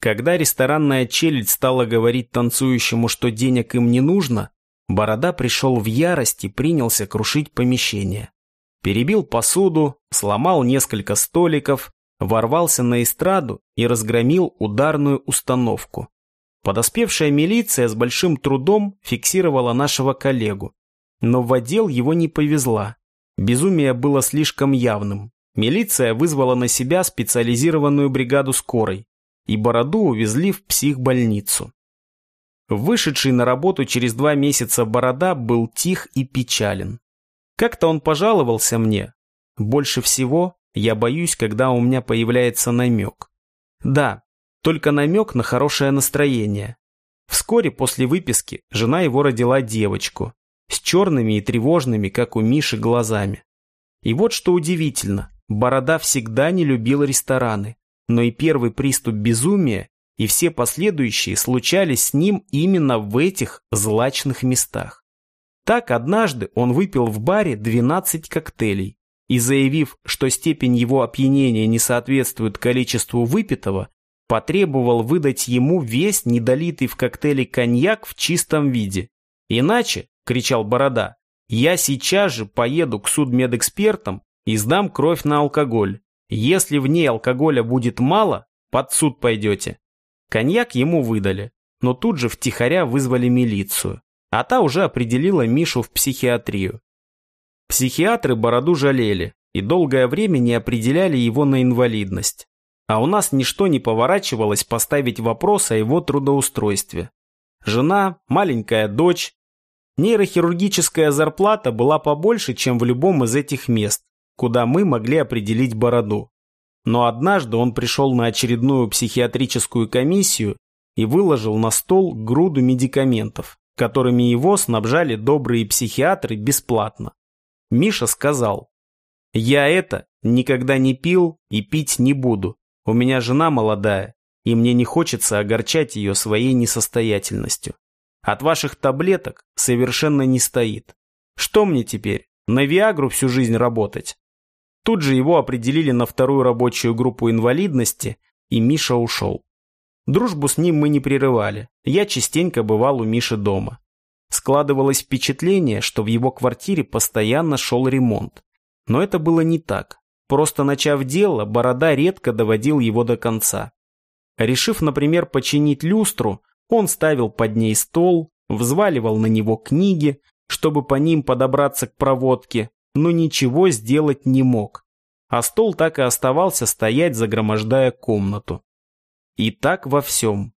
Когда ресторанная челядь стала говорить танцующему, что денег им не нужно, Борода пришел в ярость и принялся крушить помещение. Перебил посуду, сломал несколько столиков, ворвался на эстраду и разгромил ударную установку. Подоспевшая милиция с большим трудом фиксировала нашего коллегу, но в отдел его не повезла. Безумие было слишком явным. Милиция вызвала на себя специализированную бригаду скорой, и Бороду увезли в психбольницу. Вышедший на работу через два месяца Борода был тих и печален. Как-то он пожаловался мне. Больше всего я боюсь, когда у меня появляется намек. Да, только намек на хорошее настроение. Вскоре после выписки жена его родила девочку с черными и тревожными, как у Миши, глазами. И вот что удивительно, Борода всегда не любил рестораны, но и первый приступ безумия и все последующие случались с ним именно в этих злачных местах. Так однажды он выпил в баре 12 коктейлей и, заявив, что степень его опьянения не соответствует количеству выпитого, потребовал выдать ему весь недолитый в коктейле коньяк в чистом виде. «Иначе», — кричал Борода, — «я сейчас же поеду к судмедэкспертам и сдам кровь на алкоголь. Если в ней алкоголя будет мало, под суд пойдете». Коньяк ему выдали, но тут же втихаря вызвали милицию, а та уже определила Мишу в психиатрию. Психиатры Бороду жалели и долгое время не определяли его на инвалидность. А у нас ничто не поворачивалось поставить вопрос о его трудоустройстве. Жена, маленькая дочь. Нейрохирургическая зарплата была побольше, чем в любом из этих мест, куда мы могли определить Бороду. Но однажды он пришел на очередную психиатрическую комиссию и выложил на стол груду медикаментов, которыми его снабжали добрые психиатры бесплатно. Миша сказал, «Я это никогда не пил и пить не буду. У меня жена молодая, и мне не хочется огорчать ее своей несостоятельностью. От ваших таблеток совершенно не стоит. Что мне теперь, на Виагру всю жизнь работать?» Тут же его определили на вторую рабочую группу инвалидности, и Миша ушел. Дружбу с ним мы не прерывали. Я частенько бывал у Миши дома. Складывалось впечатление, что в его квартире постоянно шел ремонт. Но это было не так. Просто начав дело, Борода редко доводил его до конца. Решив, например, починить люстру, он ставил под ней стол, взваливал на него книги, чтобы по ним подобраться к проводке, но ничего сделать не мог. А стол так и оставался стоять, загромождая комнату. И так во всем.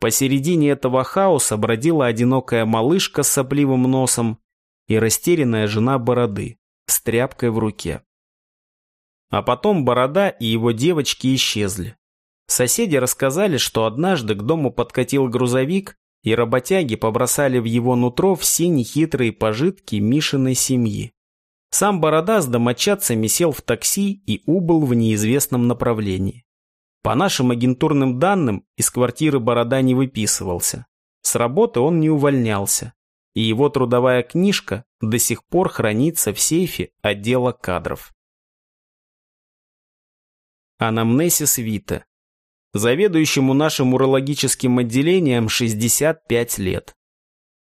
Посередине этого хаоса бродила одинокая малышка с сопливым носом и растерянная жена Бороды с тряпкой в руке. А потом Борода и его девочки исчезли. Соседи рассказали, что однажды к дому подкатил грузовик, и работяги побросали в его нутро все нехитрые пожитки Мишиной семьи. Сам Борода с домочадцами сел в такси и убыл в неизвестном направлении. По нашим агентурным данным, из квартиры Борода не выписывался. С работы он не увольнялся. И его трудовая книжка до сих пор хранится в сейфе отдела кадров. Анамнесис Вита. Заведующему нашим урологическим отделением 65 лет.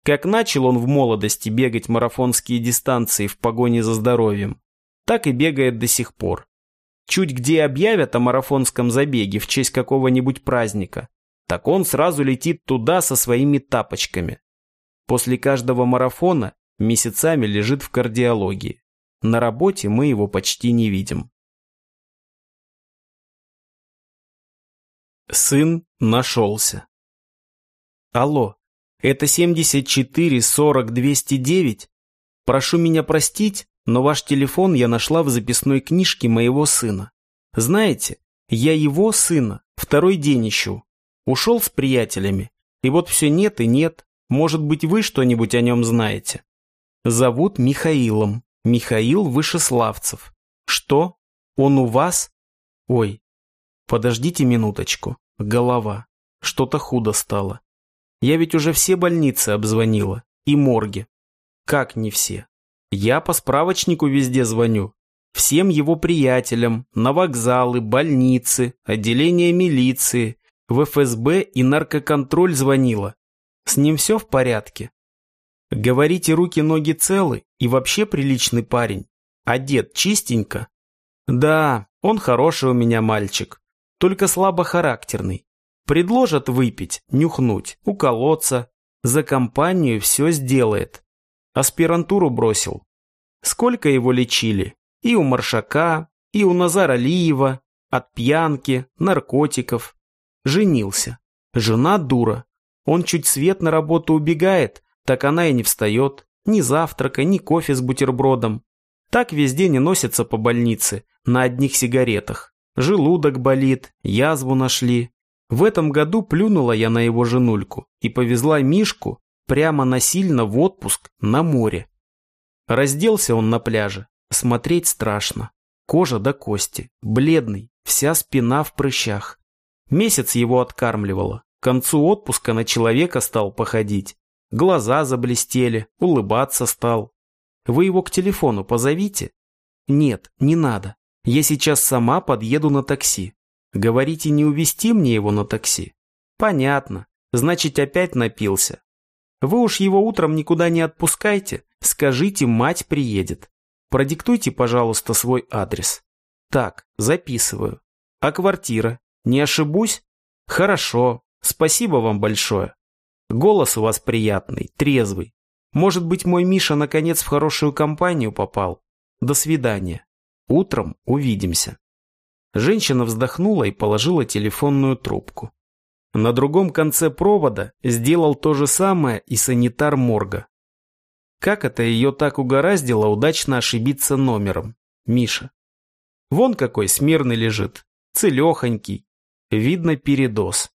Как начал он в молодости бегать марафонские дистанции в погоне за здоровьем, так и бегает до сих пор. Чуть где объявят о марафонском забеге в честь какого-нибудь праздника, так он сразу летит туда со своими тапочками. После каждого марафона месяцами лежит в кардиологии. На работе мы его почти не видим. Сын нашелся. Алло, это 74 40 209? Прошу меня простить, но ваш телефон я нашла в записной книжке моего сына. Знаете, я его сына второй день ищу. Ушел с приятелями, и вот все нет и нет. Может быть, вы что-нибудь о нем знаете? Зовут Михаилом. Михаил Вышеславцев. Что? Он у вас? Ой, Подождите минуточку. Голова. Что-то худо стало. Я ведь уже все больницы обзвонила. И морги. Как не все? Я по справочнику везде звоню. Всем его приятелям, на вокзалы, больницы, отделение милиции, в ФСБ и наркоконтроль звонила. С ним все в порядке? Говорите, руки-ноги целы и вообще приличный парень. Одет чистенько? Да, он хороший у меня мальчик только слабохарактерный. Предложат выпить, нюхнуть, уколоться. За компанию все сделает. Аспирантуру бросил. Сколько его лечили? И у Маршака, и у Назара Лиева, от пьянки, наркотиков. Женился. Жена дура. Он чуть свет на работу убегает, так она и не встает. Ни завтрака, ни кофе с бутербродом. Так весь день и носится по больнице, на одних сигаретах. Желудок болит, язву нашли. В этом году плюнула я на его женульку и повезла Мишку прямо насильно в отпуск на море. Разделся он на пляже. Смотреть страшно. Кожа до кости, бледный, вся спина в прыщах. Месяц его откармливала. К концу отпуска на человека стал походить. Глаза заблестели, улыбаться стал. Вы его к телефону позовите? Нет, не надо. Я сейчас сама подъеду на такси. Говорите, не увезти мне его на такси? Понятно. Значит, опять напился. Вы уж его утром никуда не отпускайте. Скажите, мать приедет. Продиктуйте, пожалуйста, свой адрес. Так, записываю. А квартира? Не ошибусь? Хорошо. Спасибо вам большое. Голос у вас приятный, трезвый. Может быть, мой Миша наконец в хорошую компанию попал? До свидания. Утром увидимся. Женщина вздохнула и положила телефонную трубку. На другом конце провода сделал то же самое и санитар морга. Как это ее так угораздило удачно ошибиться номером? Миша. Вон какой смирный лежит, целехонький. Видно передоз.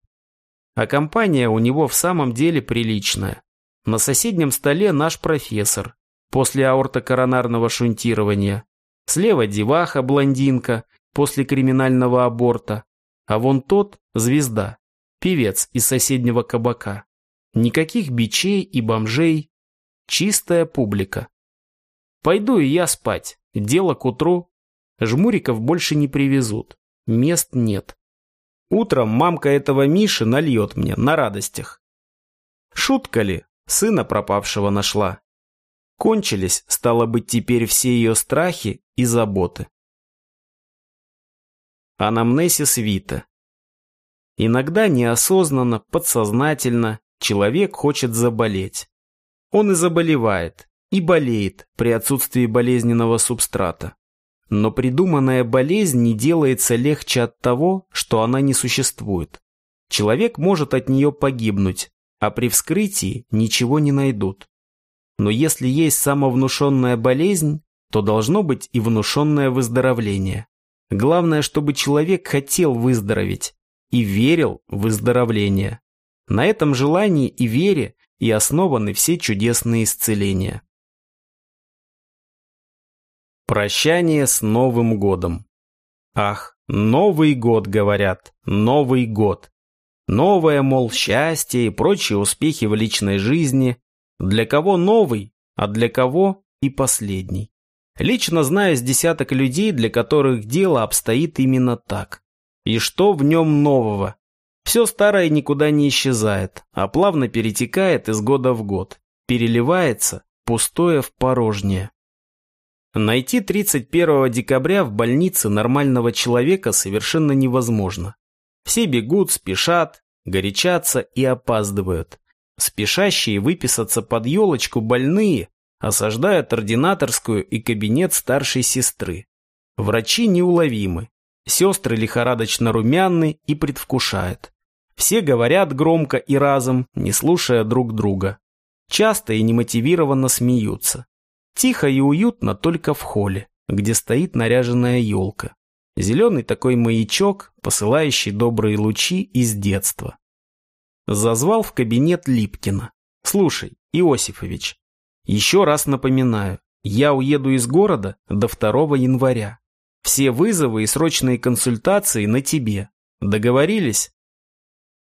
А компания у него в самом деле приличная. На соседнем столе наш профессор, после аортокоронарного шунтирования. Слева деваха, блондинка, после криминального аборта. А вон тот – звезда, певец из соседнего кабака. Никаких бичей и бомжей. Чистая публика. Пойду и я спать. Дело к утру. Жмуриков больше не привезут. Мест нет. Утром мамка этого Миши нальет мне на радостях. Шутка ли, сына пропавшего нашла. Кончились, стало быть, теперь все ее страхи и заботы. Анамнесис Вита Иногда неосознанно, подсознательно человек хочет заболеть. Он и заболевает, и болеет при отсутствии болезненного субстрата. Но придуманная болезнь не делается легче от того, что она не существует. Человек может от нее погибнуть, а при вскрытии ничего не найдут. Но если есть самовнушенная болезнь, то должно быть и внушенное выздоровление. Главное, чтобы человек хотел выздороветь и верил в выздоровление. На этом желании и вере и основаны все чудесные исцеления. Прощание с Новым годом. Ах, Новый год, говорят, Новый год. Новое, мол, счастье и прочие успехи в личной жизни. Для кого новый, а для кого и последний. Лично знаю с десяток людей, для которых дело обстоит именно так. И что в нем нового? Все старое никуда не исчезает, а плавно перетекает из года в год. Переливается, пустое в порожнее. Найти 31 декабря в больнице нормального человека совершенно невозможно. Все бегут, спешат, горячатся и опаздывают. Спешащие выписаться под елочку больные осаждают ординаторскую и кабинет старшей сестры. Врачи неуловимы. Сестры лихорадочно румяны и предвкушают. Все говорят громко и разом, не слушая друг друга. Часто и немотивированно смеются. Тихо и уютно только в холле, где стоит наряженная елка. Зеленый такой маячок, посылающий добрые лучи из детства. Зазвал в кабинет Липкина. «Слушай, Иосифович, еще раз напоминаю, я уеду из города до 2 января. Все вызовы и срочные консультации на тебе. Договорились?»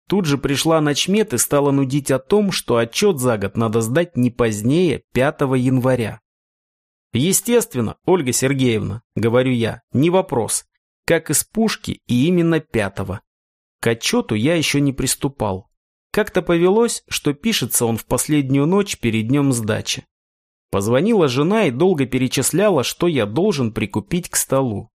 Тут же пришла начмет и стала нудить о том, что отчет за год надо сдать не позднее 5 января. Естественно, Ольга Сергеевна, говорю я, не вопрос как из пушки и именно пятого. К отчету я еще не приступал. Как-то повелось, что пишется он в последнюю ночь перед днем сдачи. Позвонила жена и долго перечисляла, что я должен прикупить к столу.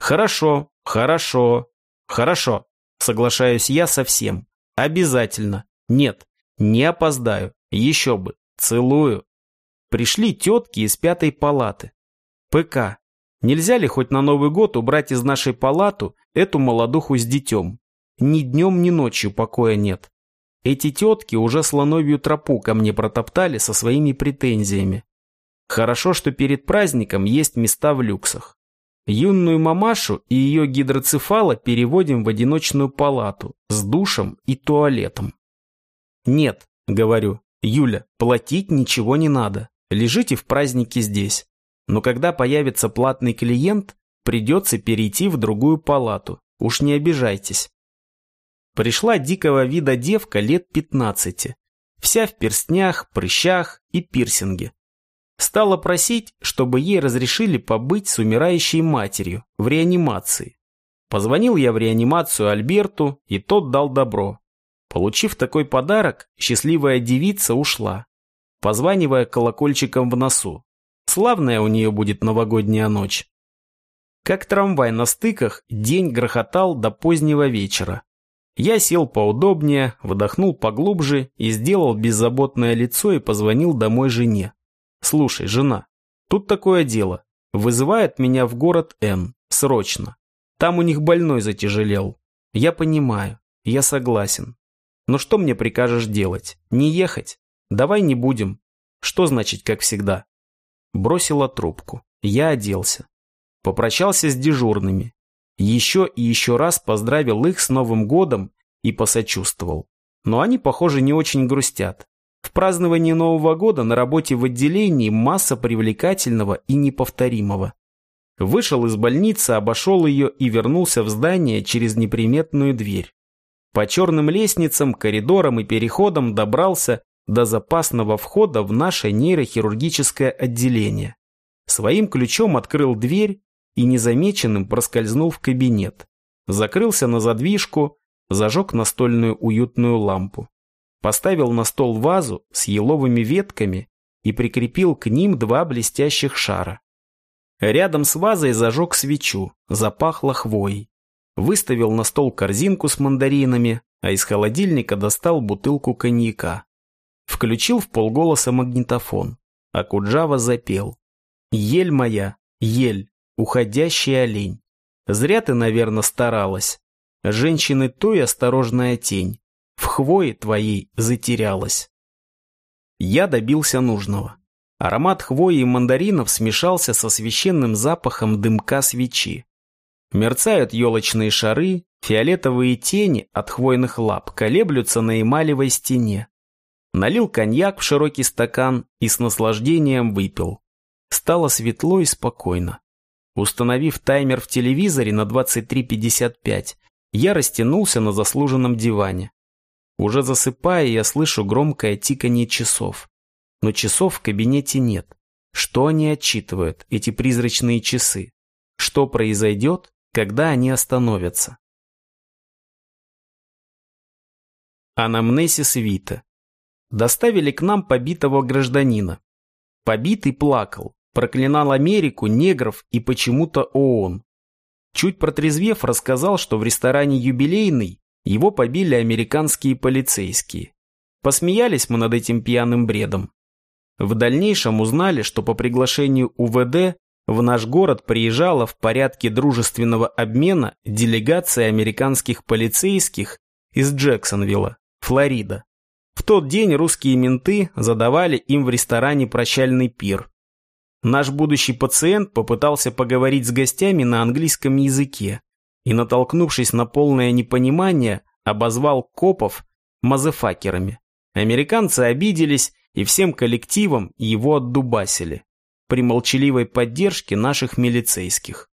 Хорошо, хорошо, хорошо, соглашаюсь я совсем. Обязательно. Нет, не опоздаю, еще бы, целую. Пришли тетки из пятой палаты. ПК, Нельзя ли хоть на Новый год убрать из нашей палату эту молодуху с детем? Ни днем, ни ночью покоя нет. Эти тетки уже слоновью тропу ко мне протоптали со своими претензиями. Хорошо, что перед праздником есть места в люксах. Юную мамашу и ее гидроцефала переводим в одиночную палату с душем и туалетом. Нет, говорю, Юля, платить ничего не надо. Лежите в празднике здесь но когда появится платный клиент, придется перейти в другую палату. Уж не обижайтесь. Пришла дикого вида девка лет 15, вся в перстнях, прыщах и пирсинге. Стала просить, чтобы ей разрешили побыть с умирающей матерью в реанимации. Позвонил я в реанимацию Альберту, и тот дал добро. Получив такой подарок, счастливая девица ушла, позванивая колокольчиком в носу. Славная у нее будет новогодняя ночь. Как трамвай на стыках, день грохотал до позднего вечера. Я сел поудобнее, вдохнул поглубже и сделал беззаботное лицо и позвонил домой жене. «Слушай, жена, тут такое дело. Вызывает меня в город Н. Срочно. Там у них больной затяжелел. Я понимаю, я согласен. Но что мне прикажешь делать? Не ехать? Давай не будем. Что значит, как всегда? Бросила трубку. Я оделся. Попрощался с дежурными. Еще и еще раз поздравил их с Новым годом и посочувствовал. Но они, похоже, не очень грустят. В праздновании Нового года на работе в отделении масса привлекательного и неповторимого. Вышел из больницы, обошел ее и вернулся в здание через неприметную дверь. По черным лестницам, коридорам и переходам добрался до запасного входа в наше нейрохирургическое отделение. Своим ключом открыл дверь и незамеченным проскользнул в кабинет. Закрылся на задвижку, зажег настольную уютную лампу. Поставил на стол вазу с еловыми ветками и прикрепил к ним два блестящих шара. Рядом с вазой зажег свечу, запахло хвоей. Выставил на стол корзинку с мандаринами, а из холодильника достал бутылку коньяка. Включил в полголоса магнитофон, а Куджава запел. «Ель моя, ель, уходящий олень. Зря ты, наверное, старалась. Женщины той осторожная тень. В хвое твоей затерялась». Я добился нужного. Аромат хвои и мандаринов смешался со священным запахом дымка свечи. Мерцают елочные шары, фиолетовые тени от хвойных лап колеблются на эмалевой стене. Налил коньяк в широкий стакан и с наслаждением выпил. Стало светло и спокойно. Установив таймер в телевизоре на 23.55, я растянулся на заслуженном диване. Уже засыпая, я слышу громкое тиканье часов. Но часов в кабинете нет. Что они отчитывают, эти призрачные часы? Что произойдет, когда они остановятся? Анамнесис Вита Доставили к нам побитого гражданина. Побитый плакал, проклинал Америку, негров и почему-то ООН. Чуть протрезвев, рассказал, что в ресторане «Юбилейный» его побили американские полицейские. Посмеялись мы над этим пьяным бредом. В дальнейшем узнали, что по приглашению УВД в наш город приезжала в порядке дружественного обмена делегация американских полицейских из Джексонвилла, Флорида. В тот день русские менты задавали им в ресторане прощальный пир. Наш будущий пациент попытался поговорить с гостями на английском языке и, натолкнувшись на полное непонимание, обозвал копов мазефакерами. Американцы обиделись и всем коллективом его отдубасили при молчаливой поддержке наших милицейских.